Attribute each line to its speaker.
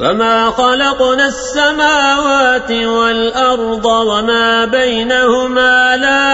Speaker 1: وما خلقنا السماوات والأرض وما بينهما لا